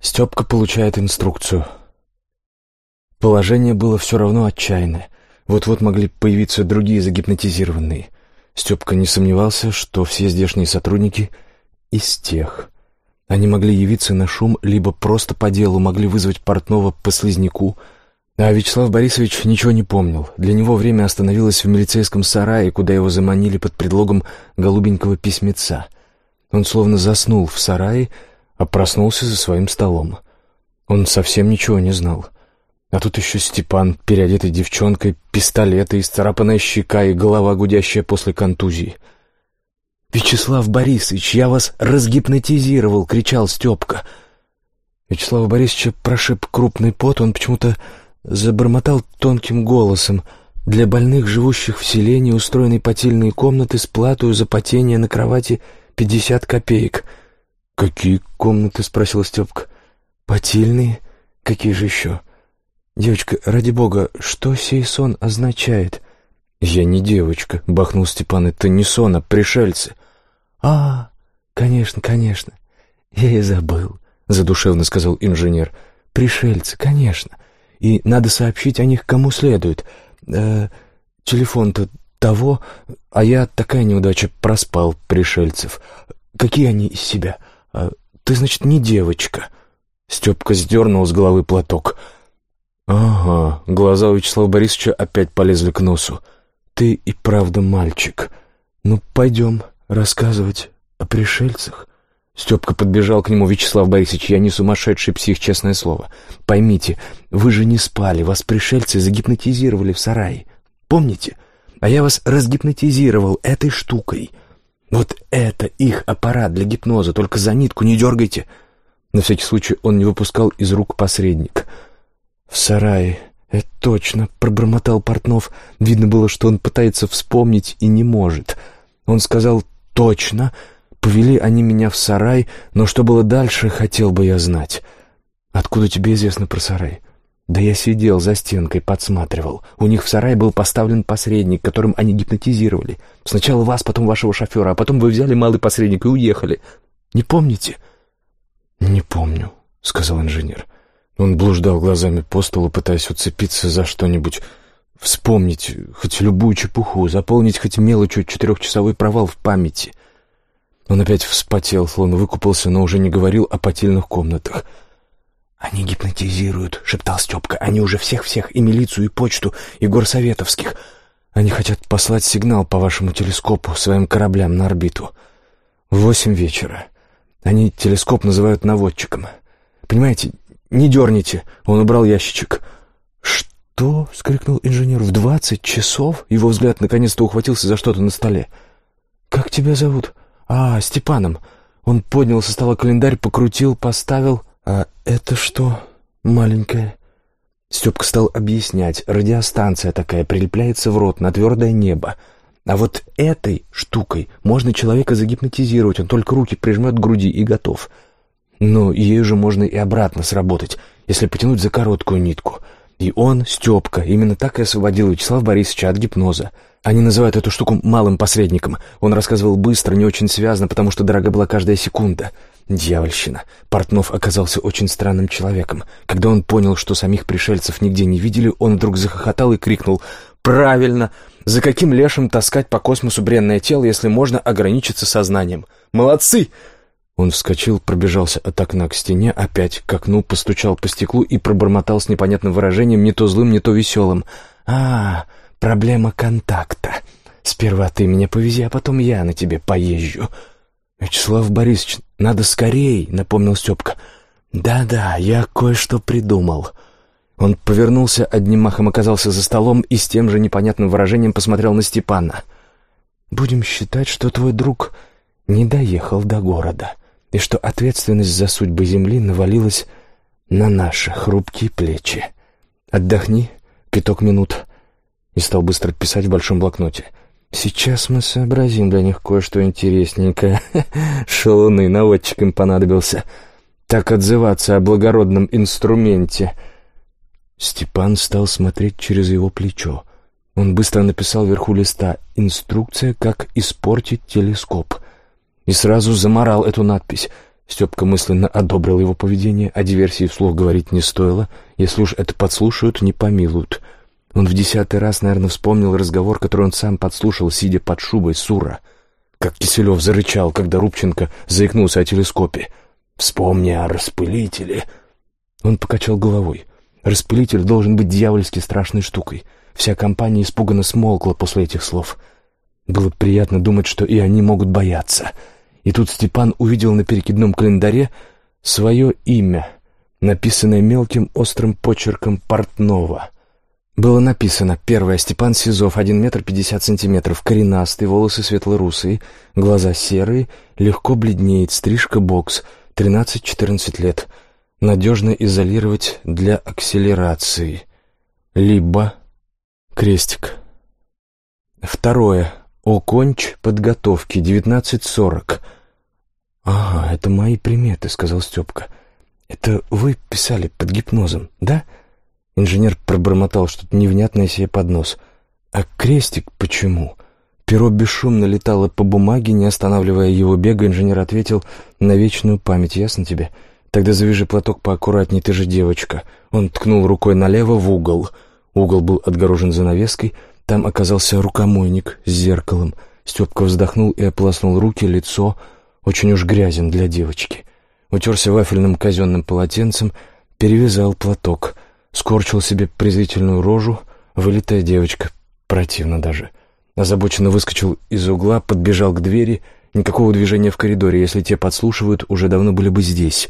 Степка получает инструкцию. Положение было все равно отчаянное. Вот-вот могли появиться другие загипнотизированные. Степка не сомневался, что все здешние сотрудники из тех. Они могли явиться на шум, либо просто по делу могли вызвать портного по слизняку. А Вячеслав Борисович ничего не помнил. Для него время остановилось в милицейском сарае, куда его заманили под предлогом голубенького письмеца. Он словно заснул в сарае, а проснулся за своим столом. Он совсем ничего не знал. А тут еще Степан, переодетый девчонкой, пистолеты, исцарапанная щека и голова, гудящая после контузии. «Вячеслав Борисович, я вас разгипнотизировал!» — кричал Степка. Вячеслава Борисовича прошиб крупный пот, он почему-то забормотал тонким голосом. «Для больных, живущих в селении, устроены потельные комнаты с платою за потение на кровати пятьдесят копеек». «Какие комнаты?» — спросил Степка. «Потельные? Какие же еще?» «Девочка, ради бога, что сей сон означает?» «Я не девочка», — бахнул Степан, — «это не сон, а пришельцы». «А, конечно, конечно, я и забыл», — задушевно сказал инженер. «Пришельцы, конечно, и надо сообщить о них кому следует. Э, телефон-то того, а я такая неудача проспал пришельцев. Какие они из себя? А, ты, значит, не девочка». Степка сдернул с головы платок. «Ага», глаза у Вячеслава Борисовича опять полезли к носу. «Ты и правда мальчик. Ну, пойдем рассказывать о пришельцах». Степка подбежал к нему. «Вячеслав Борисович, я не сумасшедший псих, честное слово. Поймите, вы же не спали, вас пришельцы загипнотизировали в сарае. Помните? А я вас разгипнотизировал этой штукой. Вот это их аппарат для гипноза, только за нитку не дергайте». На всякий случай он не выпускал из рук посредник. «В сарае, это точно», — пробормотал Портнов. Видно было, что он пытается вспомнить и не может. Он сказал «точно». Повели они меня в сарай, но что было дальше, хотел бы я знать. «Откуда тебе известно про сарай?» «Да я сидел за стенкой, подсматривал. У них в сарае был поставлен посредник, которым они гипнотизировали. Сначала вас, потом вашего шофера, а потом вы взяли малый посредник и уехали. Не помните?» «Не помню», — сказал инженер. Он блуждал глазами по столу, пытаясь уцепиться за что-нибудь, вспомнить хоть любую чепуху, заполнить хоть мелочью четырехчасовой провал в памяти. Он опять вспотел, словно выкупался, но уже не говорил о потельных комнатах. «Они гипнотизируют», — шептал Степка. «Они уже всех-всех, и милицию, и почту, и горсоветовских. Они хотят послать сигнал по вашему телескопу своим кораблям на орбиту. В восемь вечера. Они телескоп называют наводчиком. Понимаете, не дерните!» Он убрал ящичек. «Что?» — вскрикнул инженер. «В двадцать часов?» Его взгляд наконец-то ухватился за что-то на столе. «Как тебя зовут?» «А, Степаном». Он поднял со стола календарь, покрутил, поставил. «А это что, маленькая?» Степка стал объяснять. Радиостанция такая прилепляется в рот на твердое небо. А вот этой штукой можно человека загипнотизировать. Он только руки прижмет к груди и готов. Но ею же можно и обратно сработать, если потянуть за короткую нитку. И он, Степка, именно так и освободил Вячеслава Борисовича от гипноза. Они называют эту штуку малым посредником. Он рассказывал быстро, не очень связно, потому что дорога была каждая секунда. Дьявольщина. Портнов оказался очень странным человеком. Когда он понял, что самих пришельцев нигде не видели, он вдруг захохотал и крикнул «Правильно! За каким лешим таскать по космосу бренное тело, если можно ограничиться сознанием? Молодцы!» Он вскочил, пробежался от окна к стене, опять к окну, постучал по стеклу и пробормотал с непонятным выражением, не то злым, не то веселым. «А, проблема контакта. Сперва ты меня повези, а потом я на тебе поезжу». «Вячеслав Борисович, надо скорей», — напомнил Степка. «Да-да, я кое-что придумал». Он повернулся, одним махом оказался за столом и с тем же непонятным выражением посмотрел на Степана. «Будем считать, что твой друг не доехал до города» и что ответственность за судьбы Земли навалилась на наши хрупкие плечи. Отдохни пяток минут и стал быстро писать в большом блокноте. Сейчас мы сообразим для них кое-что интересненькое. Шалуны, наводчик им понадобился. Так отзываться о благородном инструменте. Степан стал смотреть через его плечо. Он быстро написал вверху листа «Инструкция, как испортить телескоп» и сразу заморал эту надпись. Степка мысленно одобрил его поведение, о диверсии вслух говорить не стоило. Если уж это подслушают, не помилуют. Он в десятый раз, наверное, вспомнил разговор, который он сам подслушал, сидя под шубой Сура. Как Киселев зарычал, когда Рубченко заикнулся о телескопе. «Вспомни о распылителе». Он покачал головой. Распылитель должен быть дьявольски страшной штукой. Вся компания испуганно смолкла после этих слов. Было приятно думать, что и они могут бояться. И тут Степан увидел на перекидном календаре свое имя, написанное мелким острым почерком портного. Было написано «Первое, Степан Сизов, один метр пятьдесят сантиметров, коренастый, волосы светло-русые, глаза серые, легко бледнеет, стрижка бокс, тринадцать-четырнадцать лет, надежно изолировать для акселерации, либо крестик». Второе. Оконч подготовки, девятнадцать сорок. «Ага, это мои приметы», — сказал Степка. «Это вы писали под гипнозом, да?» Инженер пробормотал что-то невнятное себе под нос. «А крестик почему?» Перо бесшумно летало по бумаге, не останавливая его бега, инженер ответил «На вечную память, ясно тебе? Тогда завяжи платок поаккуратней, ты же девочка». Он ткнул рукой налево в угол. Угол был отгорожен занавеской, там оказался рукомойник с зеркалом. Степка вздохнул и ополоснул руки, лицо, очень уж грязен для девочки. Утерся вафельным казенным полотенцем, перевязал платок — скорчил себе презрительную рожу, вылитая девочка, противно даже. Озабоченно выскочил из угла, подбежал к двери. Никакого движения в коридоре, если те подслушивают, уже давно были бы здесь.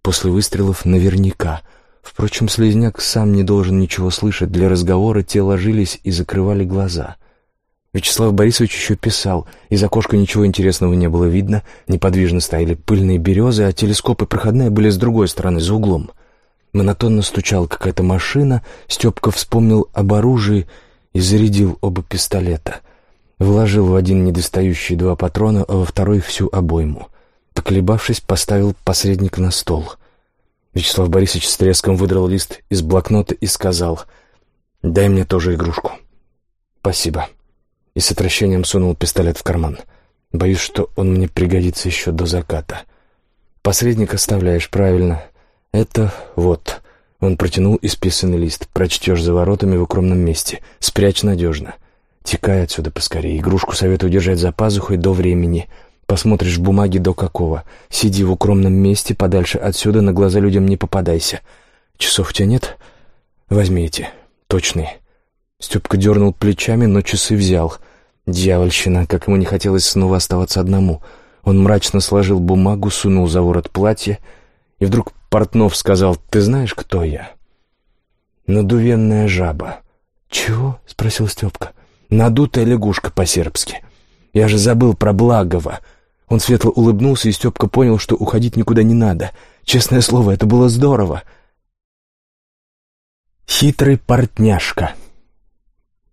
После выстрелов наверняка. Впрочем, слезняк сам не должен ничего слышать. Для разговора те ложились и закрывали глаза. Вячеслав Борисович еще писал. Из окошка ничего интересного не было видно. Неподвижно стояли пыльные березы, а телескопы проходные были с другой стороны, за углом. Монотонно стучала какая-то машина, Степка вспомнил об оружии и зарядил оба пистолета. Вложил в один недостающие два патрона, а во второй всю обойму. Поколебавшись, поставил посредник на стол. Вячеслав Борисович с треском выдрал лист из блокнота и сказал «Дай мне тоже игрушку». «Спасибо». И с отвращением сунул пистолет в карман. «Боюсь, что он мне пригодится еще до заката». «Посредник оставляешь, правильно. «Это вот». Он протянул исписанный лист. «Прочтешь за воротами в укромном месте. Спрячь надежно. Текай отсюда поскорее. Игрушку советую держать за пазухой до времени. Посмотришь в бумаге до какого. Сиди в укромном месте, подальше отсюда, на глаза людям не попадайся. Часов у тебя нет? Возьми эти. Точные». Степка дернул плечами, но часы взял. Дьявольщина, как ему не хотелось снова оставаться одному. Он мрачно сложил бумагу, сунул за ворот платья и вдруг Портнов сказал, «Ты знаешь, кто я?» «Надувенная жаба». «Чего?» — спросил Степка. «Надутая лягушка по-сербски. Я же забыл про Благова». Он светло улыбнулся, и Степка понял, что уходить никуда не надо. Честное слово, это было здорово. Хитрый портняшка.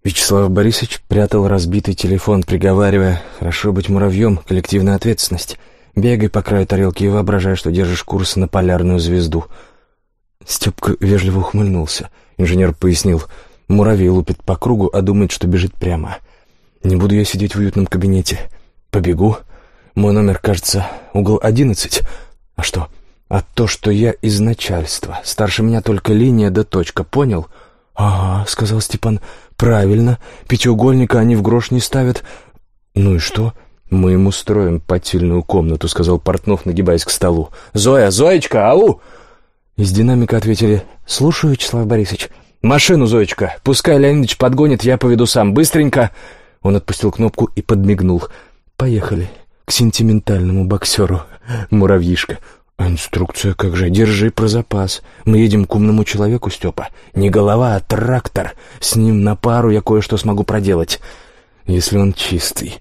Вячеслав Борисович прятал разбитый телефон, приговаривая, «Хорошо быть муравьем, коллективная ответственность». Бегай по краю тарелки и воображай, что держишь курс на полярную звезду». Степка вежливо ухмыльнулся. Инженер пояснил, муравей лупит по кругу, а думает, что бежит прямо. «Не буду я сидеть в уютном кабинете. Побегу. Мой номер, кажется, угол одиннадцать. А что? А то, что я из начальства. Старше меня только линия да точка, понял?» «Ага», — сказал Степан, — «правильно. Пятиугольника они в грош не ставят. Ну и что?» «Мы ему строим потельную комнату», — сказал Портнов, нагибаясь к столу. «Зоя! Зоечка! Ау!» Из динамика ответили «Слушаю, Вячеслав Борисович». «Машину, Зоечка! Пускай Леонидович подгонит, я поведу сам. Быстренько!» Он отпустил кнопку и подмигнул. «Поехали к сентиментальному боксеру, муравьишка». «Инструкция как же? Держи про запас. Мы едем к умному человеку, Степа. Не голова, а трактор. С ним на пару я кое-что смогу проделать, если он чистый».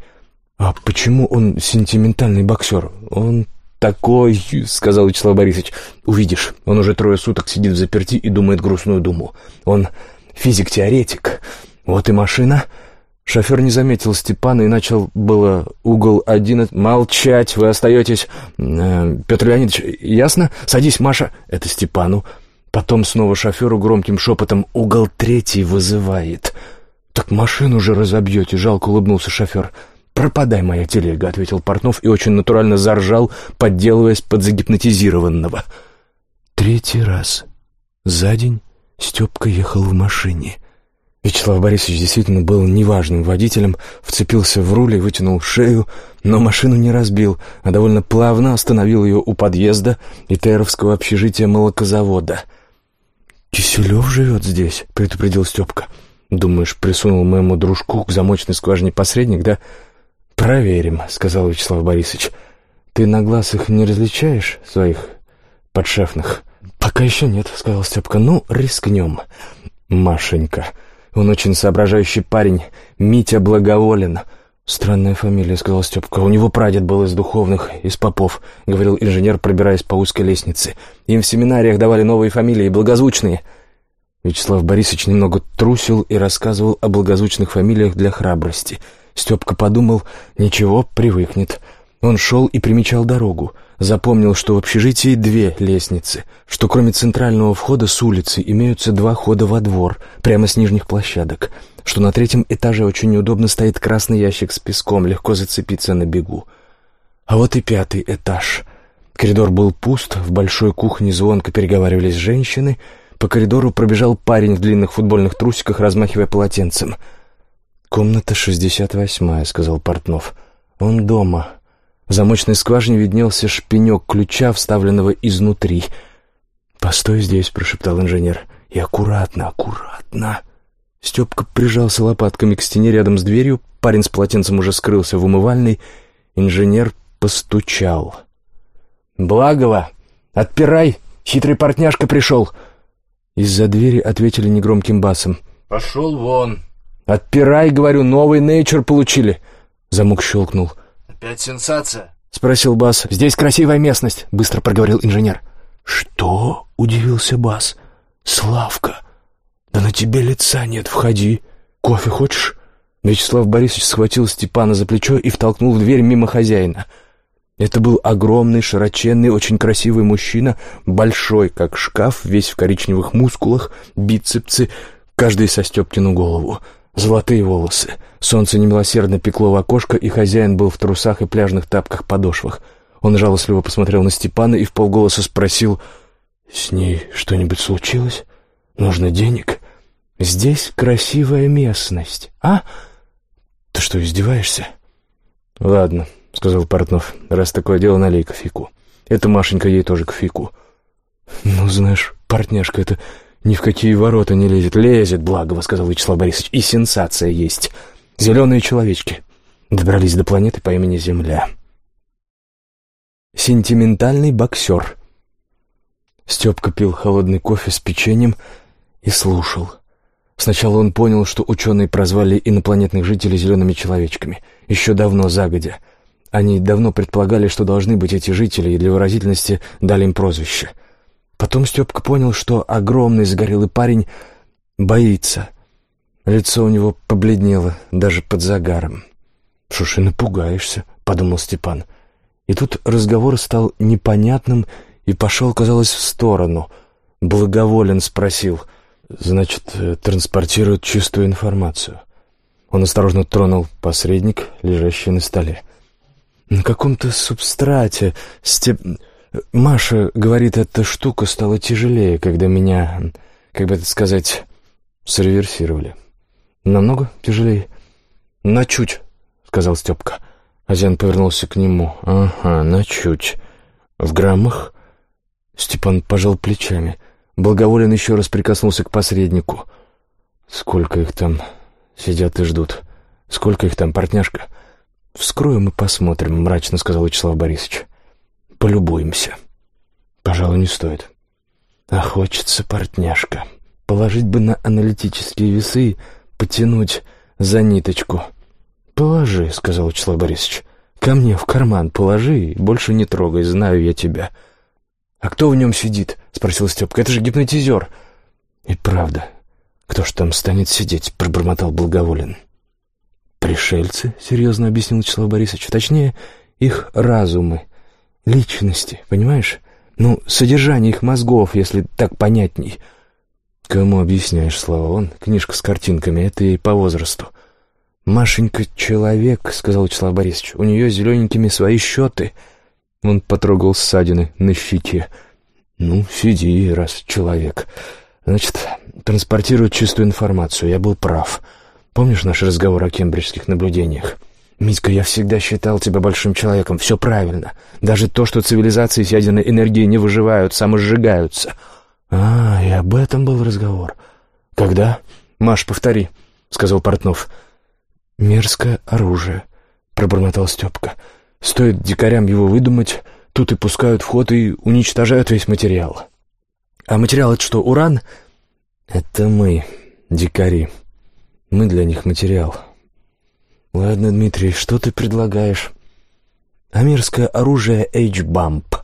«А почему он сентиментальный боксер? Он такой...» — сказал Вячеслав Борисович. «Увидишь, он уже трое суток сидит в заперти и думает грустную думу. Он физик-теоретик. Вот и машина». Шофер не заметил Степана и начал было угол один... «Молчать, вы остаетесь...» э, «Петр Леонидович, ясно? Садись, Маша». Это Степану. Потом снова шоферу громким шепотом «Угол третий вызывает». «Так машину же разобьете», — жалко улыбнулся шофер. «Пропадай, моя телега», — ответил Портнов и очень натурально заржал, подделываясь под загипнотизированного. Третий раз за день Степка ехал в машине. Вячеслав Борисович действительно был неважным водителем, вцепился в руль и вытянул шею, но машину не разбил, а довольно плавно остановил ее у подъезда ИТРовского общежития молокозавода. «Киселев живет здесь», — предупредил Степка. «Думаешь, присунул моему дружку к замочной скважине посредник, да?» «Проверим», — сказал Вячеслав Борисович. «Ты на глаз их не различаешь, своих подшефных?» «Пока еще нет», — сказал Степка. «Ну, рискнем». «Машенька. Он очень соображающий парень. Митя Благоволен». «Странная фамилия», — сказал Степка. «У него прадед был из духовных, из попов», — говорил инженер, пробираясь по узкой лестнице. «Им в семинариях давали новые фамилии, благозвучные». Вячеслав Борисович немного трусил и рассказывал о благозвучных фамилиях для храбрости — Степка подумал, ничего, привыкнет. Он шел и примечал дорогу. Запомнил, что в общежитии две лестницы, что кроме центрального входа с улицы имеются два хода во двор, прямо с нижних площадок, что на третьем этаже очень неудобно стоит красный ящик с песком, легко зацепиться на бегу. А вот и пятый этаж. Коридор был пуст, в большой кухне звонко переговаривались женщины, по коридору пробежал парень в длинных футбольных трусиках, размахивая полотенцем — «Комната шестьдесят восьмая», — сказал Портнов. «Он дома». В замочной скважине виднелся шпинек ключа, вставленного изнутри. «Постой здесь», — прошептал инженер. «И аккуратно, аккуратно». Степка прижался лопатками к стене рядом с дверью. Парень с полотенцем уже скрылся в умывальной. Инженер постучал. «Благова! Отпирай! Хитрый портняшка пришел!» Из-за двери ответили негромким басом. «Пошел вон!» «Отпирай, говорю, новый нейчер получили!» Замок щелкнул. «Опять сенсация?» — спросил Бас. «Здесь красивая местность», — быстро проговорил инженер. «Что?» — удивился Бас. «Славка! Да на тебе лица нет, входи. Кофе хочешь?» Вячеслав Борисович схватил Степана за плечо и втолкнул в дверь мимо хозяина. Это был огромный, широченный, очень красивый мужчина, большой, как шкаф, весь в коричневых мускулах, бицепсы, каждый со Степкину голову. Золотые волосы. Солнце немилосердно пекло в окошко, и хозяин был в трусах и пляжных тапках-подошвах. Он жалостливо посмотрел на Степана и в полголоса спросил, «С ней что-нибудь случилось? Нужно денег? Здесь красивая местность, а? Ты что, издеваешься?» «Ладно», — сказал Портнов, — «раз такое дело, налей кофейку. Это Машенька ей тоже кофейку». «Ну, знаешь, партняшка, это ни в какие ворота не лезет. Лезет, благово, сказал Вячеслав Борисович. И сенсация есть. Зеленые человечки. Добрались до планеты по имени Земля. Сентиментальный боксер. Степка пил холодный кофе с печеньем и слушал. Сначала он понял, что ученые прозвали инопланетных жителей зелеными человечками. Еще давно, загодя. Они давно предполагали, что должны быть эти жители, и для выразительности дали им прозвище — Потом Степка понял, что огромный загорелый парень боится. Лицо у него побледнело, даже под загаром. «Что напугаешься», — подумал Степан. И тут разговор стал непонятным и пошел, казалось, в сторону. Благоволен спросил. «Значит, э, транспортируют чистую информацию». Он осторожно тронул посредник, лежащий на столе. «На каком-то субстрате, степ...» Маша говорит, эта штука стала тяжелее, когда меня, как бы это сказать, среверсировали. Намного тяжелее? На чуть, сказал Степка. Азиан повернулся к нему. Ага, на чуть. В граммах? Степан пожал плечами. Благоволен еще раз прикоснулся к посреднику. Сколько их там сидят и ждут? Сколько их там, партняшка? Вскроем и посмотрим, мрачно сказал Вячеслав Борисович полюбуемся. Пожалуй, не стоит. А хочется партняшка. Положить бы на аналитические весы потянуть за ниточку. «Положи», — сказал Вячеслав Борисович. «Ко мне в карман положи и больше не трогай, знаю я тебя». «А кто в нем сидит?» — спросил Степка. «Это же гипнотизер». «И правда, кто ж там станет сидеть?» — пробормотал Благоволен. «Пришельцы», — серьезно объяснил Вячеслав Борисович. «Точнее, их разумы личности, понимаешь? Ну, содержание их мозгов, если так понятней. Кому объясняешь, Слава? Он, книжка с картинками, это и по возрасту. «Машенька — человек», — сказал Вячеслав Борисович. «У нее зелененькими свои счеты». Он потрогал ссадины на щеке. «Ну, сиди, раз человек. Значит, транспортирует чистую информацию. Я был прав. Помнишь наш разговор о кембриджских наблюдениях?» «Митька, я всегда считал тебя большим человеком. Все правильно. Даже то, что цивилизации с ядерной энергией не выживают, самосжигаются». «А, и об этом был разговор. Когда?» «Маш, повтори», — сказал Портнов. «Мерзкое оружие», — пробормотал Степка. «Стоит дикарям его выдумать, тут и пускают в ход и уничтожают весь материал». «А материал — это что, уран?» «Это мы, дикари. Мы для них материал». «Ладно, Дмитрий, что ты предлагаешь?» «Амерское оружие H-бамп».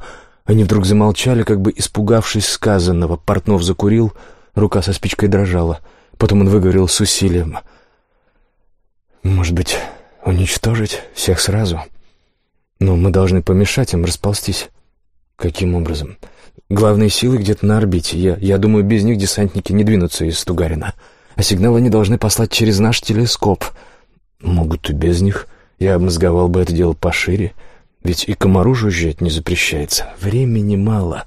Они вдруг замолчали, как бы испугавшись сказанного. Портнов закурил, рука со спичкой дрожала. Потом он выговорил с усилием. «Может быть, уничтожить всех сразу? Но мы должны помешать им расползтись». «Каким образом?» «Главные силы где-то на орбите. Я, я думаю, без них десантники не двинутся из Тугарина. А сигнал они должны послать через наш телескоп». Могут и без них. Я обмозговал бы это дело пошире. Ведь и комару жужжать не запрещается. Времени мало.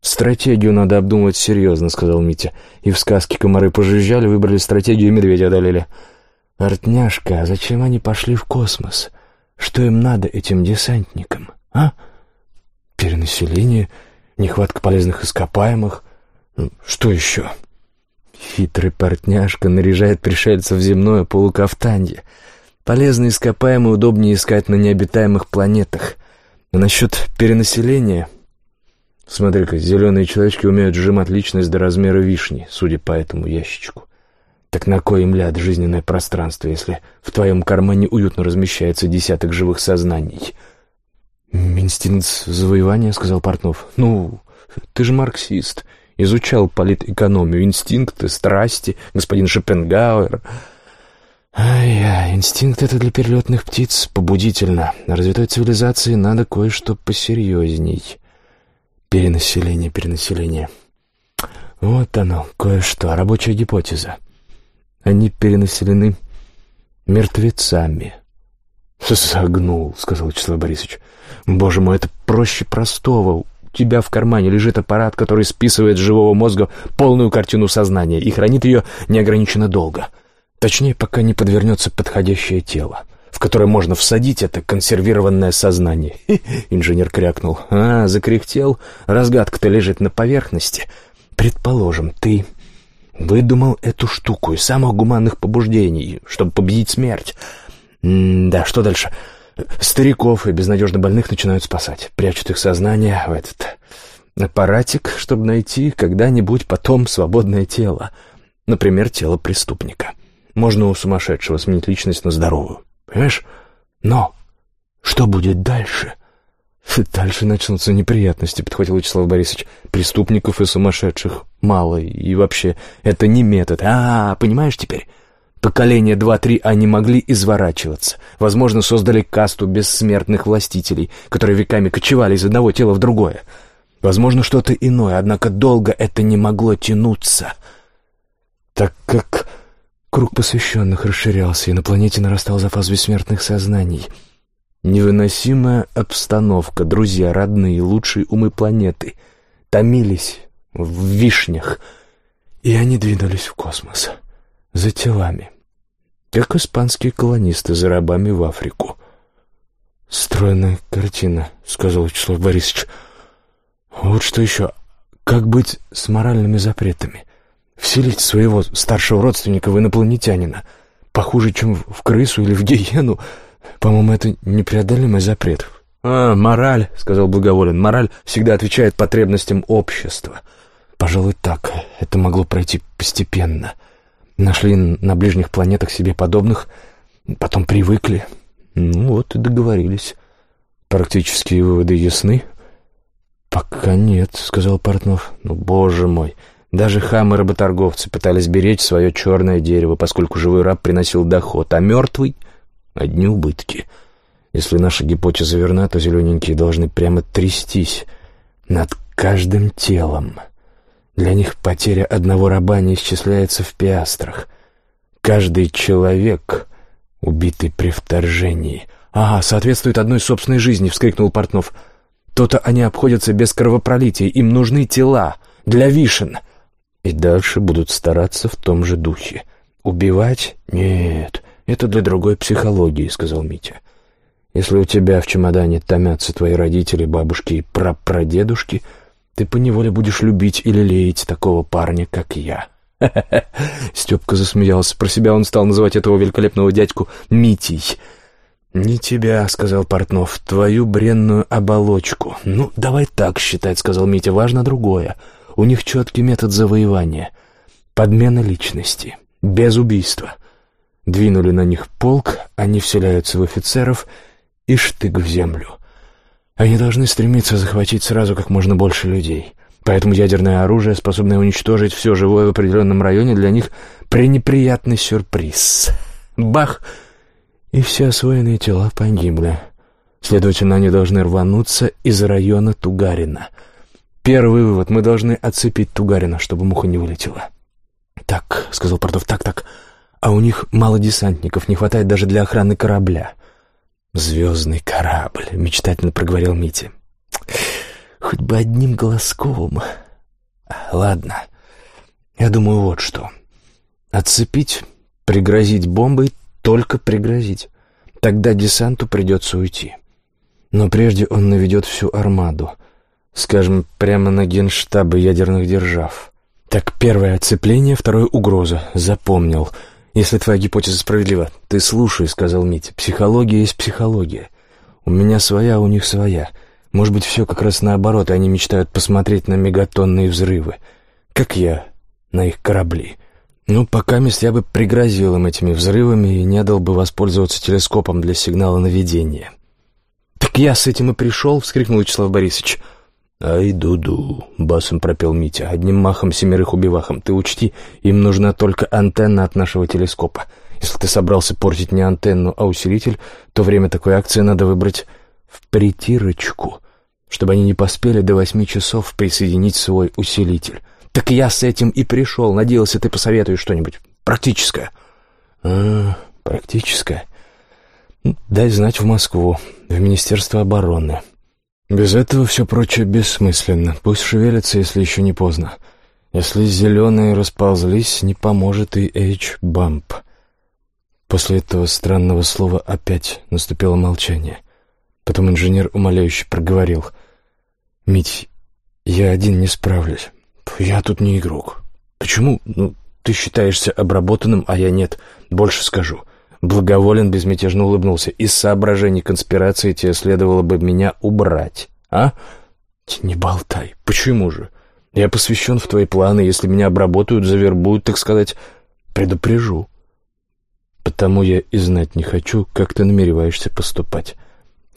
«Стратегию надо обдумывать серьезно», — сказал Митя. «И в сказке комары пожужжали, выбрали стратегию и медведя одолели». «Артняшка, а зачем они пошли в космос? Что им надо, этим десантникам, а? Перенаселение, нехватка полезных ископаемых. Что еще?» Хитрый портняшка наряжает пришельцев в земное полукафтанье. Полезные ископаемые удобнее искать на необитаемых планетах. А насчет перенаселения... Смотри-ка, зеленые человечки умеют сжимать личность до размера вишни, судя по этому ящичку. Так на кой им ляд жизненное пространство, если в твоем кармане уютно размещается десяток живых сознаний? «Инстинкт завоевания», — сказал Портнов. «Ну, ты же марксист изучал политэкономию, инстинкты, страсти, господин Шопенгауэр. Ай-яй, инстинкт — это для перелетных птиц побудительно. Развитой цивилизации надо кое-что посерьезней. Перенаселение, перенаселение. Вот оно, кое-что, рабочая гипотеза. Они перенаселены мертвецами. «Согнул», — сказал Вячеслав Борисович. «Боже мой, это проще простого тебя в кармане лежит аппарат, который списывает с живого мозга полную картину сознания и хранит ее неограниченно долго. Точнее, пока не подвернется подходящее тело, в которое можно всадить это консервированное сознание. Инженер крякнул. «А, закряхтел? Разгадка-то лежит на поверхности. Предположим, ты выдумал эту штуку из самых гуманных побуждений, чтобы победить смерть. М да, что дальше?» Стариков и безнадежно больных начинают спасать, прячут их сознание в этот аппаратик, чтобы найти когда-нибудь потом свободное тело. Например, тело преступника. Можно у сумасшедшего сменить личность на здоровую. Понимаешь? Но что будет дальше? Дальше начнутся неприятности, подхватил Вячеслав Борисович. Преступников и сумасшедших мало, и вообще, это не метод. А, понимаешь теперь? Поколения два-три они могли изворачиваться. Возможно, создали касту бессмертных властителей, которые веками кочевали из одного тела в другое. Возможно, что-то иное, однако долго это не могло тянуться. Так как круг посвященных расширялся, и на планете нарастал запас бессмертных сознаний. Невыносимая обстановка, друзья, родные, лучшие умы планеты томились в вишнях, и они двинулись в космос за телами, как испанские колонисты за рабами в Африку. «Стройная картина», — сказал Вячеслав Борисович. «Вот что еще. Как быть с моральными запретами? Вселить своего старшего родственника в инопланетянина похуже, чем в крысу или в гиену? По-моему, это непреодолимый запрет». «А, мораль», — сказал Благоволен, — «мораль всегда отвечает потребностям общества». «Пожалуй, так. Это могло пройти постепенно». Нашли на ближних планетах себе подобных, потом привыкли. Ну вот и договорились. Практические выводы ясны? Пока нет, сказал Портнов. Ну, боже мой. Даже хамы-работорговцы пытались беречь свое черное дерево, поскольку живой раб приносил доход, а мертвый — одни убытки. Если наша гипотеза верна, то зелененькие должны прямо трястись над каждым телом. Для них потеря одного раба не исчисляется в пиастрах. Каждый человек Убитый при вторжении. «Ага, соответствует одной собственной жизни», — вскрикнул Портнов. «То-то они обходятся без кровопролития, им нужны тела для вишен». И дальше будут стараться в том же духе. «Убивать? Нет, это для другой психологии», — сказал Митя. «Если у тебя в чемодане томятся твои родители, бабушки и прапрадедушки, ты поневоле будешь любить или леять такого парня, как я». Степка засмеялся. Про себя он стал называть этого великолепного дядьку Митей. «Не тебя», — сказал Портнов, — «твою бренную оболочку». «Ну, давай так считать», — сказал Митя, — «важно другое. У них четкий метод завоевания. Подмена личности. Без убийства». Двинули на них полк, они вселяются в офицеров и штык в землю. Они должны стремиться захватить сразу как можно больше людей. Поэтому ядерное оружие, способное уничтожить все живое в определенном районе, для них пренеприятный сюрприз. Бах! И все освоенные тела погибли. Следовательно, они должны рвануться из района Тугарина. Первый вывод — мы должны оцепить Тугарина, чтобы муха не вылетела. «Так», — сказал Портов, — «так, так. А у них мало десантников, не хватает даже для охраны корабля». «Звездный корабль», — мечтательно проговорил Митя. Хоть бы одним голоском. Ладно, я думаю вот что. Отцепить, пригрозить бомбой, только пригрозить. Тогда десанту придется уйти. Но прежде он наведет всю армаду. Скажем, прямо на генштабы ядерных держав. Так, первое отцепление, второе — угроза. Запомнил. Если твоя гипотеза справедлива, ты слушай, — сказал Митя. Психология есть психология. У меня своя, у них своя. Может быть, все как раз наоборот, они мечтают посмотреть на мегатонные взрывы, как я на их корабли. Ну, пока мест я бы пригрозил им этими взрывами и не дал бы воспользоваться телескопом для сигнала наведения. «Так я с этим и пришел!» — вскрикнул Вячеслав Борисович. «Ай, дуду!» — басом пропел Митя. «Одним махом семерых убивахом. Ты учти, им нужна только антенна от нашего телескопа. Если ты собрался портить не антенну, а усилитель, то время такой акции надо выбрать в притирочку, чтобы они не поспели до восьми часов присоединить свой усилитель. Так я с этим и пришел. Надеялся, ты посоветуешь что-нибудь практическое. А, практическое? Дай знать в Москву, в Министерство обороны. Без этого все прочее бессмысленно. Пусть шевелятся, если еще не поздно. Если зеленые расползлись, не поможет и H-бамп. После этого странного слова опять наступило молчание. Потом инженер умоляюще проговорил. «Мить, я один не справлюсь. Я тут не игрок. Почему? Ну, ты считаешься обработанным, а я нет. Больше скажу». Благоволен безмятежно улыбнулся. «Из соображений конспирации тебе следовало бы меня убрать, а?» «Не болтай. Почему же? Я посвящен в твои планы. Если меня обработают, завербуют, так сказать, предупрежу. Потому я и знать не хочу, как ты намереваешься поступать».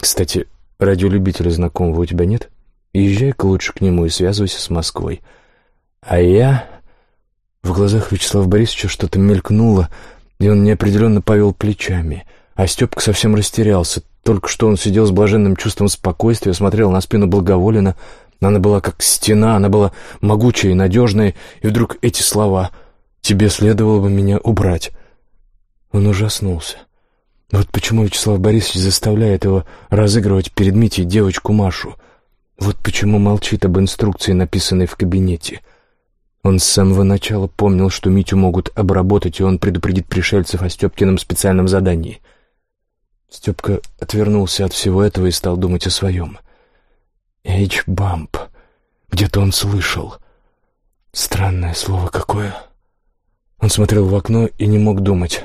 Кстати, радиолюбителя знакомого у тебя нет? Езжай-ка лучше к нему и связывайся с Москвой. А я... В глазах Вячеслава Борисовича что-то мелькнуло, и он неопределенно повел плечами. А Степка совсем растерялся. Только что он сидел с блаженным чувством спокойствия, смотрел на спину Благоволина. Она была как стена, она была могучая и надежная, и вдруг эти слова «Тебе следовало бы меня убрать». Он ужаснулся. Вот почему Вячеслав Борисович заставляет его разыгрывать перед Митей девочку Машу. Вот почему молчит об инструкции, написанной в кабинете. Он с самого начала помнил, что Митю могут обработать, и он предупредит пришельцев о Степкином специальном задании. Степка отвернулся от всего этого и стал думать о своем. «Эйч-бамп». Где-то он слышал. Странное слово какое. Он смотрел в окно и не мог думать.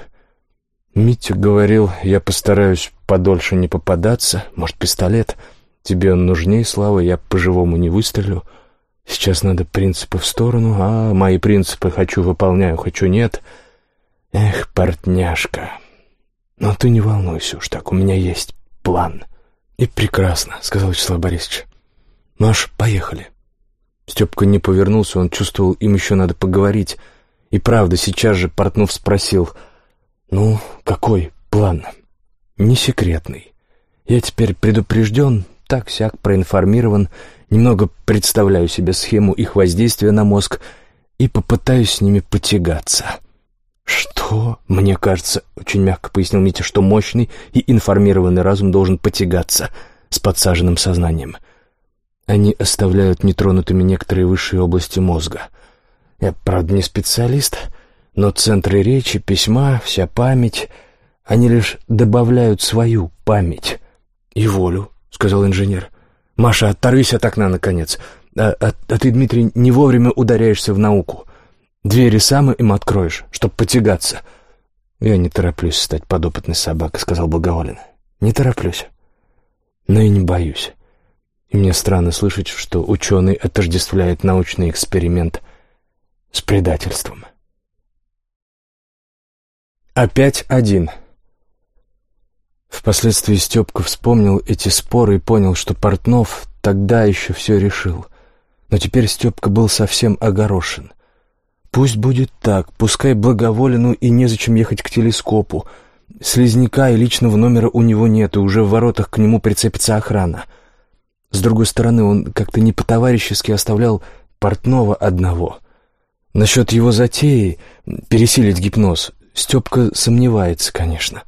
Митя говорил, я постараюсь подольше не попадаться. Может, пистолет? Тебе он нужнее, Слава, я по-живому не выстрелю. Сейчас надо принципы в сторону, а мои принципы хочу выполняю, хочу нет. Эх, партняшка. Но ты не волнуйся уж так, у меня есть план. И прекрасно, сказал Вячеслав Борисович. Маш, поехали. Степка не повернулся, он чувствовал, им еще надо поговорить. И правда, сейчас же Портнов спросил — «Ну, какой план?» «Не секретный. Я теперь предупрежден, так-сяк проинформирован, немного представляю себе схему их воздействия на мозг и попытаюсь с ними потягаться». «Что?» «О, мне кажется, — очень мягко пояснил Митя, — что мощный и информированный разум должен потягаться с подсаженным сознанием. Они оставляют нетронутыми некоторые высшие области мозга. Я, правда, не специалист, но центры речи, письма, вся память, они лишь добавляют свою память и волю, — сказал инженер. Маша, оторвись от окна, наконец. А, а, а ты, Дмитрий, не вовремя ударяешься в науку. Двери сам им откроешь, чтоб потягаться. Я не тороплюсь стать подопытной собакой, — сказал Благоволин. Не тороплюсь, но и не боюсь. И мне странно слышать, что ученый отождествляет научный эксперимент с предательством. Опять один. Впоследствии Степка вспомнил эти споры и понял, что Портнов тогда еще все решил. Но теперь Степка был совсем огорошен. Пусть будет так, пускай благоволену и незачем ехать к телескопу. Слизняка и личного номера у него нет, и уже в воротах к нему прицепится охрана — с другой стороны, он как-то не по-товарищески оставлял портного одного. Насчет его затеи пересилить гипноз Степка сомневается, конечно.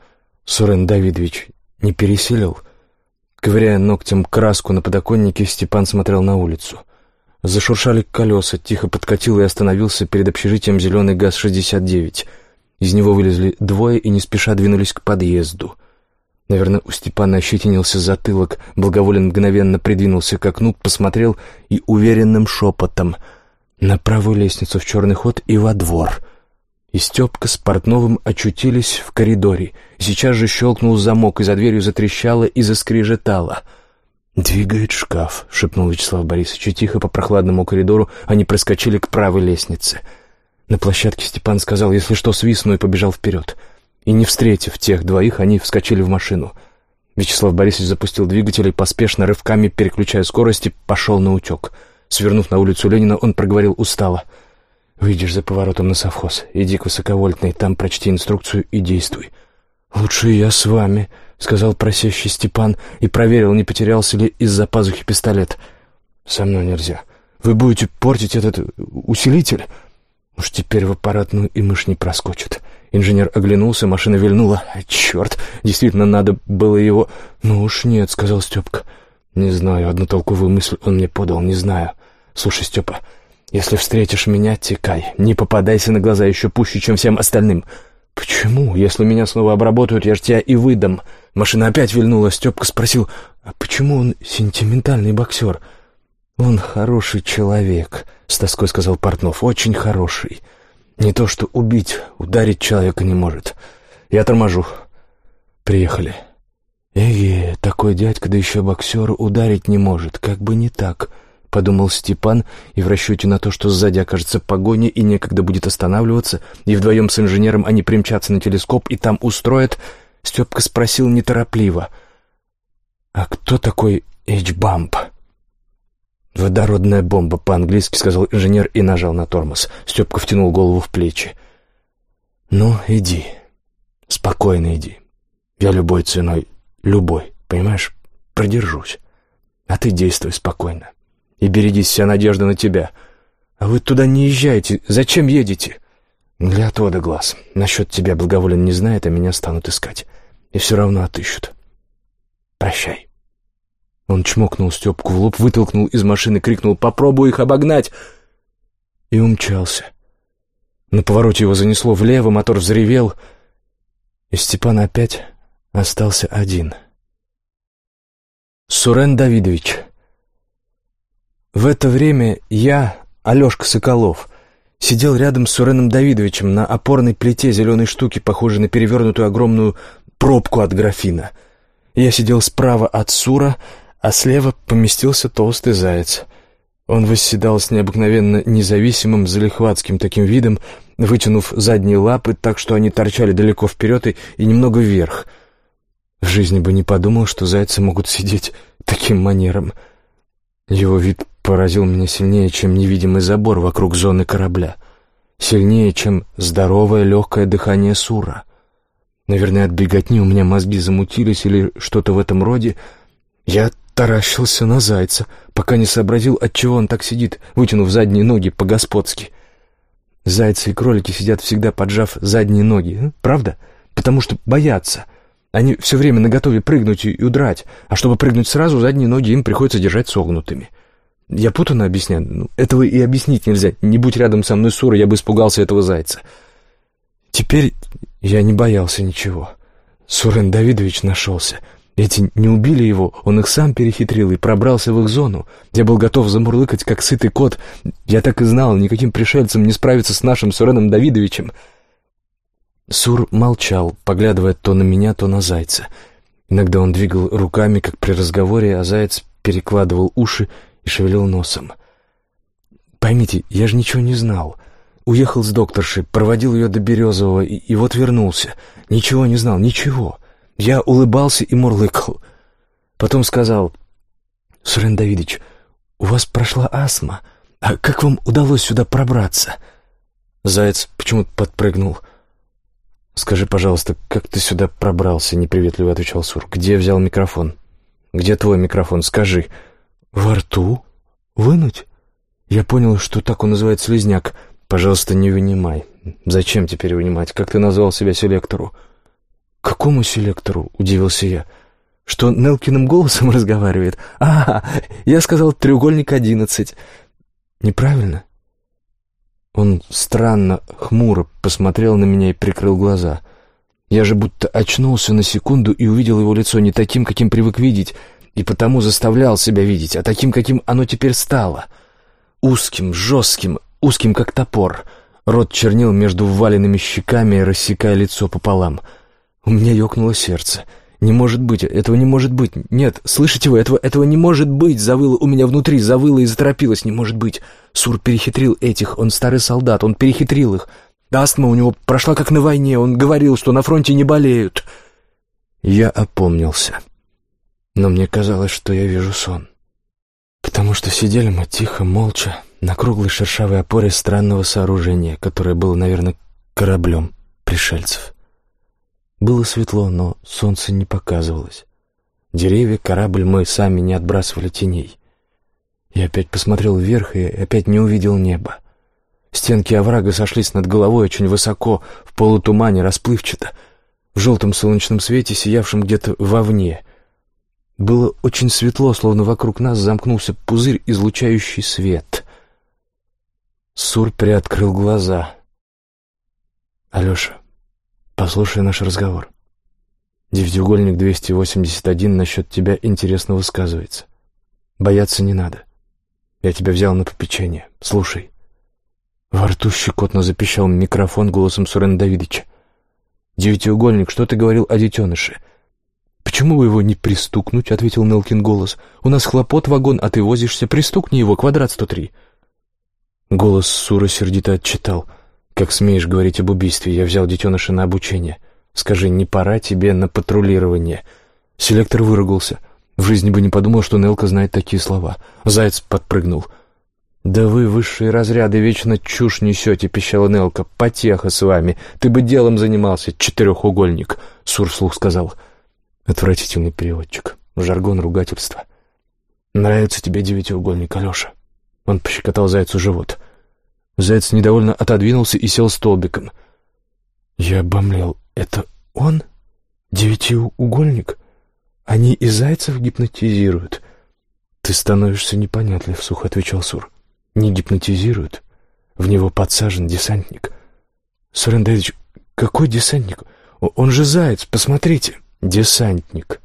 Сурен Давидович не пересилил. Ковыряя ногтем краску на подоконнике, Степан смотрел на улицу. Зашуршали колеса, тихо подкатил и остановился перед общежитием «Зеленый ГАЗ-69». Из него вылезли двое и не спеша двинулись к подъезду — Наверное, у Степана ощетинился затылок, благоволен мгновенно придвинулся к окну, посмотрел и уверенным шепотом на правую лестницу в черный ход и во двор. И Степка с Портновым очутились в коридоре. Сейчас же щелкнул замок, и за дверью затрещало и заскрежетало. «Двигает шкаф», — шепнул Вячеслав Борисович, и тихо по прохладному коридору они проскочили к правой лестнице. На площадке Степан сказал, если что, свистну и побежал вперед. — и не встретив тех двоих, они вскочили в машину. Вячеслав Борисович запустил двигатель и, поспешно рывками, переключая скорости, пошел на утек. Свернув на улицу Ленина, он проговорил устало. «Выйдешь за поворотом на совхоз, иди к высоковольтной, там прочти инструкцию и действуй». «Лучше я с вами», — сказал просящий Степан и проверил, не потерялся ли из-за пазухи пистолет. «Со мной нельзя. Вы будете портить этот усилитель?» «Уж теперь в аппаратную и мышь не проскочит». Инженер оглянулся, машина вильнула. А, черт, действительно, надо было его... «Ну уж нет», — сказал Степка. «Не знаю, одну толковую мысль он мне подал, не знаю. Слушай, Степа, если встретишь меня, текай. Не попадайся на глаза еще пуще, чем всем остальным». «Почему? Если меня снова обработают, я ж тебя и выдам». Машина опять вильнула. Степка спросил, «А почему он сентиментальный боксер?» «Он хороший человек», — с тоской сказал Портнов. «Очень хороший». Не то что убить, ударить человека не может. Я торможу. Приехали. Эге, такой дядька, да еще боксер, ударить не может. Как бы не так, — подумал Степан, и в расчете на то, что сзади окажется погоня и некогда будет останавливаться, и вдвоем с инженером они примчатся на телескоп и там устроят, Степка спросил неторопливо. «А кто такой Эйчбамп?» «Водородная бомба по-английски», — сказал инженер и нажал на тормоз. Степка втянул голову в плечи. «Ну, иди. Спокойно иди. Я любой ценой, любой, понимаешь, продержусь. А ты действуй спокойно. И берегись, вся надежда на тебя. А вы туда не езжайте. Зачем едете?» «Для отвода глаз. Насчет тебя благоволен не знает, а меня станут искать. И все равно отыщут. Прощай». Он чмокнул Степку в лоб, вытолкнул из машины, крикнул «Попробуй их обогнать!» и умчался. На повороте его занесло влево, мотор взревел, и Степан опять остался один. Сурен Давидович. В это время я, Алешка Соколов, сидел рядом с Суреном Давидовичем на опорной плите зеленой штуки, похожей на перевернутую огромную пробку от графина. Я сидел справа от Сура, а слева поместился толстый заяц. Он восседал с необыкновенно независимым, залихватским таким видом, вытянув задние лапы так, что они торчали далеко вперед и, и немного вверх. В жизни бы не подумал, что зайцы могут сидеть таким манером. Его вид поразил меня сильнее, чем невидимый забор вокруг зоны корабля. Сильнее, чем здоровое легкое дыхание Сура. Наверное, от беготни у меня мозги замутились или что-то в этом роде. Я таращился на зайца, пока не сообразил, отчего он так сидит, вытянув задние ноги по-господски. Зайцы и кролики сидят всегда поджав задние ноги, а? правда? Потому что боятся. Они все время наготове прыгнуть и удрать, а чтобы прыгнуть сразу, задние ноги им приходится держать согнутыми. Я путанно объясняю. Ну, этого и объяснить нельзя. Не будь рядом со мной Сура, я бы испугался этого зайца. Теперь я не боялся ничего. Сурен Давидович нашелся. Эти не убили его, он их сам перехитрил и пробрался в их зону. Я был готов замурлыкать, как сытый кот. Я так и знал, никаким пришельцем не справиться с нашим Суреном Давидовичем. Сур молчал, поглядывая то на меня, то на зайца. Иногда он двигал руками, как при разговоре, а заяц перекладывал уши шевелил носом. «Поймите, я же ничего не знал. Уехал с докторшей, проводил ее до Березового и, и вот вернулся. Ничего не знал, ничего. Я улыбался и мурлыкал. Потом сказал, «Сурен Давидович, у вас прошла астма. А как вам удалось сюда пробраться?» Заяц почему-то подпрыгнул. «Скажи, пожалуйста, как ты сюда пробрался?» — неприветливо отвечал Сур. «Где взял микрофон?» «Где твой микрофон? Скажи». «Во рту? Вынуть?» Я понял, что так он называет слезняк. «Пожалуйста, не вынимай. Зачем теперь вынимать? Как ты назвал себя селектору?» «Какому селектору?» — удивился я. «Что, Нелкиным голосом разговаривает? А, я сказал треугольник одиннадцать. Неправильно?» Он странно, хмуро посмотрел на меня и прикрыл глаза. Я же будто очнулся на секунду и увидел его лицо не таким, каким привык видеть, и потому заставлял себя видеть, а таким, каким оно теперь стало. Узким, жестким, узким, как топор. Рот чернил между вваленными щеками, рассекая лицо пополам — у меня ёкнуло сердце. «Не может быть, этого не может быть! Нет, слышите вы, этого, этого не может быть!» Завыло у меня внутри, завыло и заторопилось. «Не может быть!» Сур перехитрил этих, он старый солдат, он перехитрил их. Астма у него прошла как на войне, он говорил, что на фронте не болеют. Я опомнился. Но мне казалось, что я вижу сон. Потому что сидели мы тихо, молча, на круглой шершавой опоре странного сооружения, которое было, наверное, кораблем пришельцев. Было светло, но солнце не показывалось. Деревья, корабль мы сами не отбрасывали теней. Я опять посмотрел вверх и опять не увидел неба. Стенки оврага сошлись над головой очень высоко, в полутумане, расплывчато, в желтом солнечном свете, сиявшем где-то вовне. Было очень светло, словно вокруг нас замкнулся пузырь, излучающий свет. Сур приоткрыл глаза. «Алеша, Послушай наш разговор. Девятиугольник 281 насчет тебя интересно высказывается. Бояться не надо. Я тебя взял на попечение. Слушай. Во рту щекотно запищал микрофон голосом Сурена Давидовича. «Девятиугольник, что ты говорил о детеныше?» «Почему бы его не пристукнуть?» — ответил Нелкин голос. «У нас хлопот вагон, а ты возишься. Пристукни его, квадрат 103». Голос Сура сердито отчитал — «Как смеешь говорить об убийстве? Я взял детеныша на обучение. Скажи, не пора тебе на патрулирование?» Селектор выругался. В жизни бы не подумал, что Нелка знает такие слова. Заяц подпрыгнул. «Да вы, высшие разряды, вечно чушь несете», — пищала Нелка. «Потеха с вами. Ты бы делом занимался, четырехугольник», — Сур вслух сказал. Отвратительный переводчик. Жаргон ругательства. «Нравится тебе девятиугольник, Алеша?» Он пощекотал зайцу живот. Заяц недовольно отодвинулся и сел столбиком. Я обомлел. «Это он? Девятиугольник? Они и зайцев гипнотизируют?» «Ты становишься непонятлив», — сухо отвечал Сур. «Не гипнотизируют. В него подсажен десантник». «Сурен Давидович, какой десантник? Он же заяц, посмотрите!» «Десантник.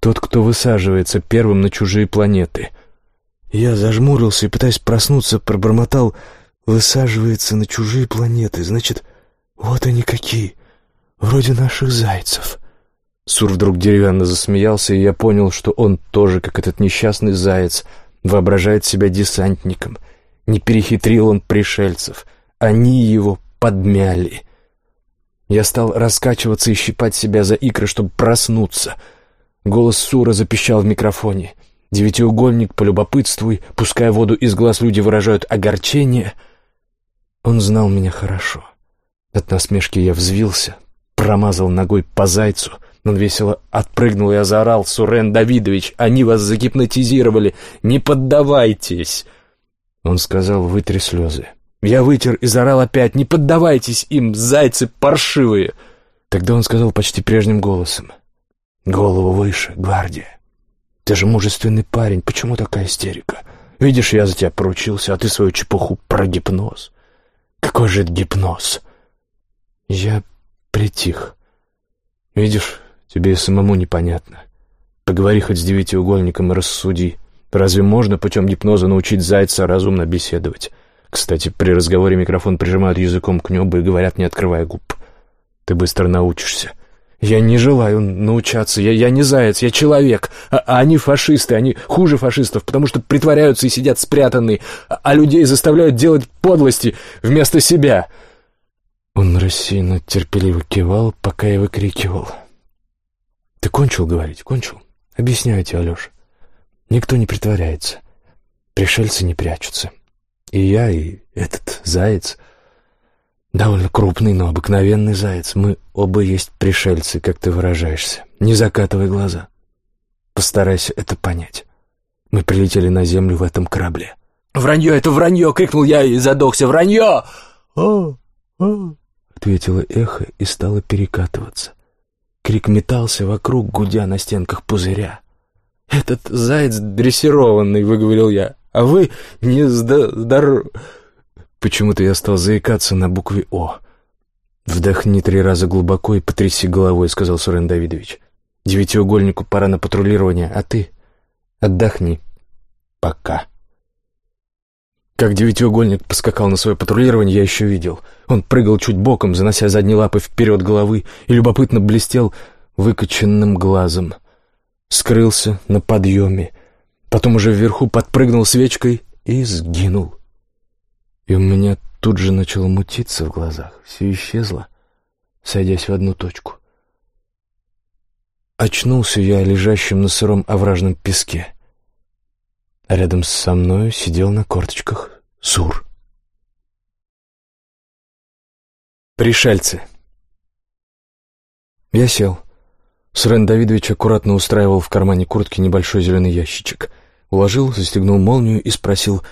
Тот, кто высаживается первым на чужие планеты». Я зажмурился и, пытаясь проснуться, пробормотал высаживается на чужие планеты. Значит, вот они какие, вроде наших зайцев». Сур вдруг деревянно засмеялся, и я понял, что он тоже, как этот несчастный заяц, воображает себя десантником. Не перехитрил он пришельцев, они его подмяли. Я стал раскачиваться и щипать себя за икры, чтобы проснуться. Голос Сура запищал в микрофоне. «Девятиугольник, полюбопытствуй, пуская воду из глаз люди выражают огорчение». Он знал меня хорошо. От насмешки я взвился, промазал ногой по зайцу. Он весело отпрыгнул и заорал. «Сурен Давидович, они вас загипнотизировали! Не поддавайтесь!» Он сказал, вытри слезы. Я вытер и заорал опять «Не поддавайтесь им, зайцы паршивые!» Тогда он сказал почти прежним голосом «Голову выше, гвардия! Ты же мужественный парень, почему такая истерика? Видишь, я за тебя поручился, а ты свою чепуху про гипноз. Какой же это гипноз?» Я притих. «Видишь, тебе и самому непонятно. Поговори хоть с девятиугольником и рассуди. Разве можно путем гипноза научить зайца разумно беседовать? Кстати, при разговоре микрофон прижимают языком к небу и говорят, не открывая губ. Ты быстро научишься. Я не желаю научаться, я, я не заяц, я человек, а, а они фашисты, они хуже фашистов, потому что притворяются и сидят спрятанные, а, а людей заставляют делать подлости вместо себя. Он рассеянно терпеливо кивал, пока я выкрикивал. Ты кончил говорить? Кончил? Объясняйте, Алеша. Никто не притворяется. Пришельцы не прячутся. И я, и этот заяц. Довольно крупный, но обыкновенный заяц. Мы оба есть пришельцы, как ты выражаешься. Не закатывай глаза. Постарайся это понять. Мы прилетели на землю в этом корабле. «Вранье, это вранье!» — крикнул я и задохся. «Вранье!» «О, о!» — ответило эхо и стало перекатываться. Крик метался вокруг, гудя на стенках пузыря. «Этот заяц дрессированный», — выговорил я, — «а вы не здор...» Почему-то я стал заикаться на букве «О». «Вдохни три раза глубоко и потряси головой», — сказал Сурен Давидович. «Девятиугольнику пора на патрулирование, а ты отдохни. Пока». Как девятиугольник поскакал на свое патрулирование, я еще видел. Он прыгал чуть боком, занося задние лапы вперед головы, и любопытно блестел выкоченным глазом. Скрылся на подъеме. Потом уже вверху подпрыгнул свечкой и сгинул. И у меня тут же начало мутиться в глазах. Все исчезло, сойдясь в одну точку. Очнулся я лежащим на сыром овражном песке. А рядом со мной сидел на корточках Сур. Пришельцы. Я сел. Сурен Давидович аккуратно устраивал в кармане куртки небольшой зеленый ящичек. Уложил, застегнул молнию и спросил,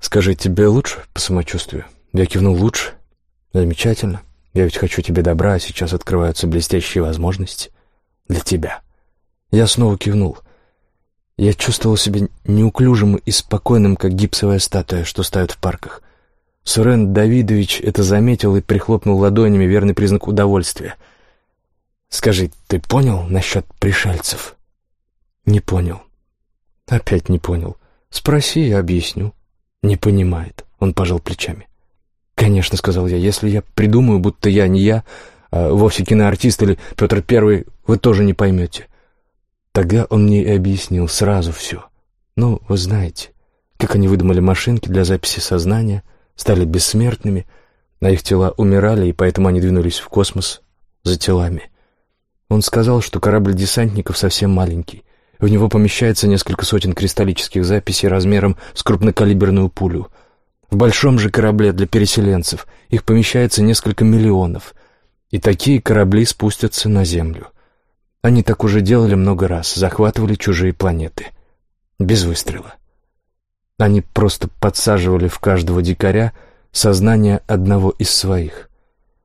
«Скажи, тебе лучше по самочувствию?» Я кивнул, «Лучше». «Замечательно. Я ведь хочу тебе добра, а сейчас открываются блестящие возможности для тебя». Я снова кивнул. Я чувствовал себя неуклюжим и спокойным, как гипсовая статуя, что ставят в парках. Сурен Давидович это заметил и прихлопнул ладонями, верный признак удовольствия. «Скажи, ты понял насчет пришельцев?» «Не понял». «Опять не понял. Спроси, я объясню». «Не понимает», — он пожал плечами. «Конечно», — сказал я, — «если я придумаю, будто я не я, а вовсе киноартист или Петр Первый, вы тоже не поймете. Тогда он мне и объяснил сразу все. Ну, вы знаете, как они выдумали машинки для записи сознания, стали бессмертными, а их тела умирали, и поэтому они двинулись в космос за телами. Он сказал, что корабль десантников совсем маленький. В него помещается несколько сотен кристаллических записей размером с крупнокалиберную пулю. В большом же корабле для переселенцев их помещается несколько миллионов, и такие корабли спустятся на Землю. Они так уже делали много раз, захватывали чужие планеты. Без выстрела. Они просто подсаживали в каждого дикаря сознание одного из своих.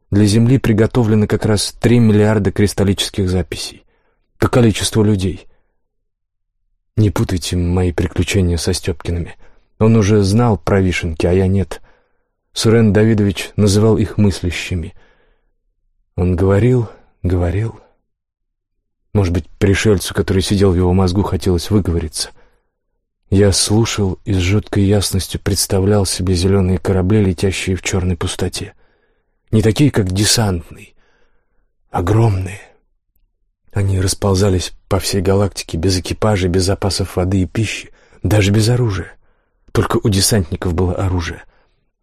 Для Земли приготовлено как раз три миллиарда кристаллических записей. По количеству людей. Не путайте мои приключения со Степкиными. Он уже знал про вишенки, а я нет. Сурен Давидович называл их мыслящими. Он говорил, говорил, может быть, пришельцу, который сидел в его мозгу, хотелось выговориться. Я слушал и с жуткой ясностью представлял себе зеленые корабли, летящие в черной пустоте. Не такие, как десантный, огромные. Они расползались по всей галактике без экипажа, без запасов воды и пищи, даже без оружия. Только у десантников было оружие.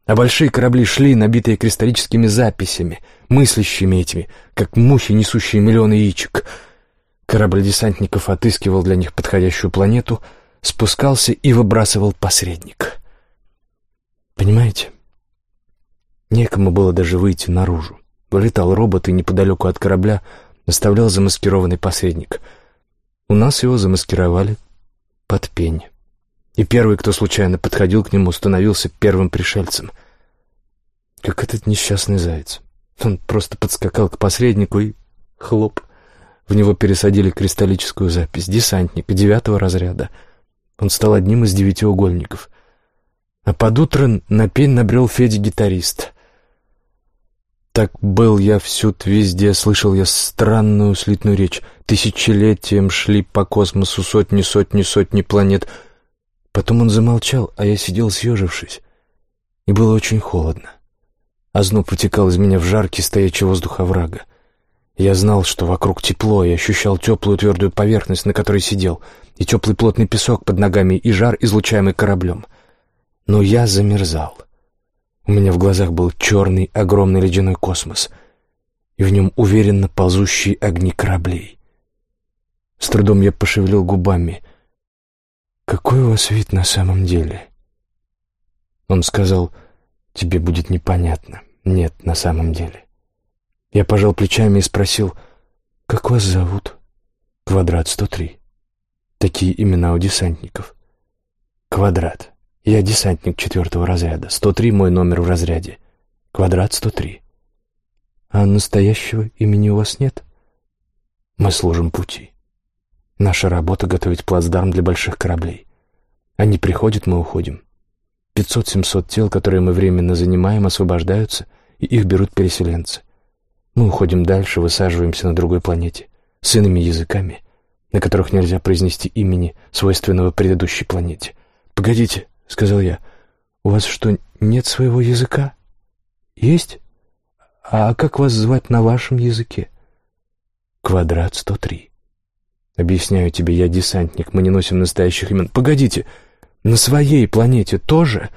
А большие корабли шли, набитые кристаллическими записями, мыслящими этими, как мухи, несущие миллионы яичек — Корабль десантников отыскивал для них подходящую планету, спускался и выбрасывал посредник. Понимаете? Некому было даже выйти наружу. Вылетал робот и неподалеку от корабля оставлял замаскированный посредник. У нас его замаскировали под пень. И первый, кто случайно подходил к нему, становился первым пришельцем. как этот несчастный заяц. Он просто подскакал к посреднику и... хлоп. В него пересадили кристаллическую запись. Десантник девятого разряда. Он стал одним из девятиугольников. А под утро на пень набрел Федя-гитарист. Так был я всюд везде, слышал я странную слитную речь. Тысячелетием шли по космосу сотни, сотни, сотни планет. Потом он замолчал, а я сидел съежившись. И было очень холодно. Озноб протекал из меня в жаркий стоячий воздух оврага. Я знал, что вокруг тепло, и ощущал теплую твердую поверхность, на которой сидел, и теплый плотный песок под ногами, и жар, излучаемый кораблем. Но я замерзал. У меня в глазах был черный, огромный ледяной космос, и в нем уверенно ползущие огни кораблей. С трудом я пошевелил губами. «Какой у вас вид на самом деле?» Он сказал, «Тебе будет непонятно. Нет, на самом деле». Я пожал плечами и спросил, «Как вас зовут?» «Квадрат 103». Такие имена у десантников. «Квадрат. Я десантник четвертого разряда. 103 мой номер в разряде. Квадрат 103». «А настоящего имени у вас нет?» «Мы служим пути. Наша работа — готовить плацдарм для больших кораблей. Они приходят, мы уходим. Пятьсот-семьсот тел, которые мы временно занимаем, освобождаются, и их берут переселенцы. Мы уходим дальше, высаживаемся на другой планете, с иными языками, на которых нельзя произнести имени, свойственного предыдущей планете. «Погодите», — сказал я, — «у вас что, нет своего языка?» «Есть? А как вас звать на вашем языке?» «Квадрат 103». «Объясняю тебе, я десантник, мы не носим настоящих имен». «Погодите, на своей планете тоже?»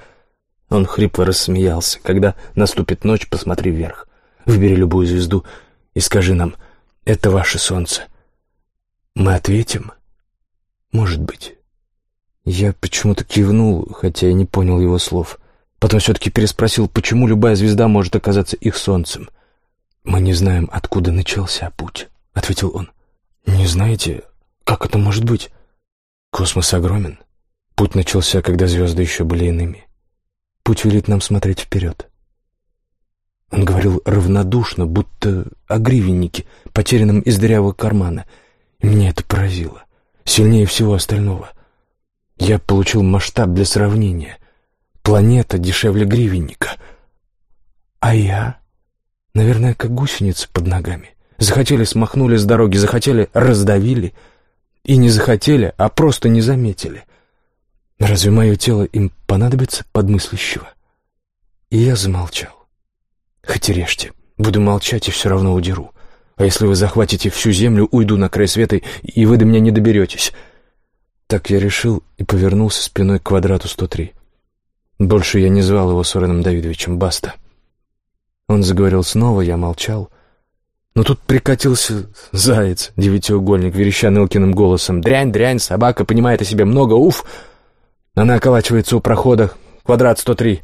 Он хрипло рассмеялся. «Когда наступит ночь, посмотри вверх. Выбери любую звезду и скажи нам, это ваше солнце. Мы ответим? Может быть. Я почему-то кивнул, хотя и не понял его слов. Потом все-таки переспросил, почему любая звезда может оказаться их солнцем. «Мы не знаем, откуда начался путь», — ответил он. «Не знаете, как это может быть? Космос огромен. Путь начался, когда звезды еще были иными. Путь велит нам смотреть вперед. Он говорил равнодушно, будто о гривеннике, потерянном из дырявого кармана. И меня это поразило. Сильнее всего остального. Я получил масштаб для сравнения. Планета дешевле гривенника. А я? Наверное, как гусеница под ногами. Захотели, смахнули с дороги, захотели, раздавили. И не захотели, а просто не заметили. Разве мое тело им понадобится подмыслящего? И я замолчал. Хоть и режьте. Буду молчать и все равно удеру. А если вы захватите всю землю, уйду на край света, и вы до меня не доберетесь. Так я решил и повернулся спиной к квадрату 103. Больше я не звал его Сореном Давидовичем, баста. Он заговорил снова, я молчал. Но тут прикатился заяц, девятиугольник, вереща нылкиным голосом. «Дрянь, дрянь, собака понимает о себе много, уф!» Она околачивается у прохода, квадрат 103.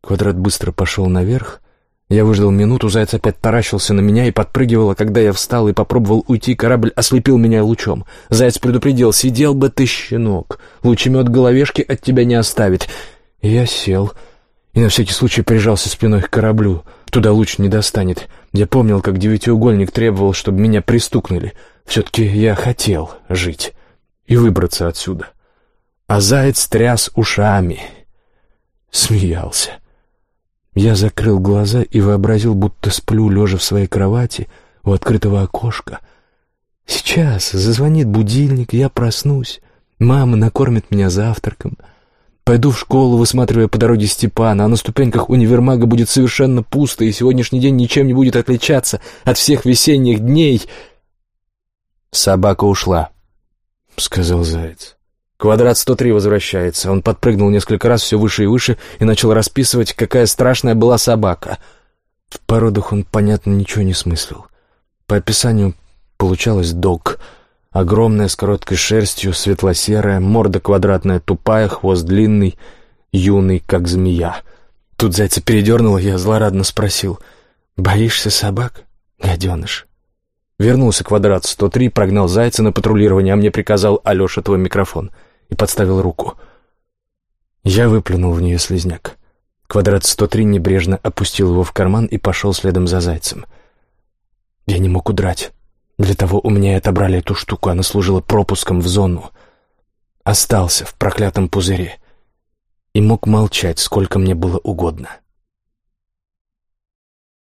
Квадрат быстро пошел наверх, я выждал минуту, заяц опять таращился на меня и подпрыгивал, а когда я встал и попробовал уйти, корабль ослепил меня лучом. Заяц предупредил, сидел бы ты, щенок, лучемет головешки от тебя не оставит. Я сел и на всякий случай прижался спиной к кораблю. Туда луч не достанет. Я помнил, как девятиугольник требовал, чтобы меня пристукнули. Все-таки я хотел жить и выбраться отсюда. А заяц тряс ушами, смеялся. Я закрыл глаза и вообразил, будто сплю, лежа в своей кровати у открытого окошка. Сейчас зазвонит будильник, я проснусь. Мама накормит меня завтраком. Пойду в школу, высматривая по дороге Степана, а на ступеньках универмага будет совершенно пусто, и сегодняшний день ничем не будет отличаться от всех весенних дней. «Собака ушла», — сказал заяц. Квадрат 103 возвращается. Он подпрыгнул несколько раз все выше и выше и начал расписывать, какая страшная была собака. В породах он, понятно, ничего не смыслил. По описанию получалось дог. Огромная, с короткой шерстью, светло-серая, морда квадратная, тупая, хвост длинный, юный, как змея. Тут зайца передернуло, я злорадно спросил. «Боишься собак, гаденыш?» Вернулся квадрат 103, прогнал зайца на патрулирование, а мне приказал Алеша твой микрофон — и подставил руку. Я выплюнул в нее слезняк. Квадрат 103 небрежно опустил его в карман и пошел следом за зайцем. Я не мог удрать. Для того у меня и отобрали эту штуку, она служила пропуском в зону. Остался в проклятом пузыре и мог молчать, сколько мне было угодно. —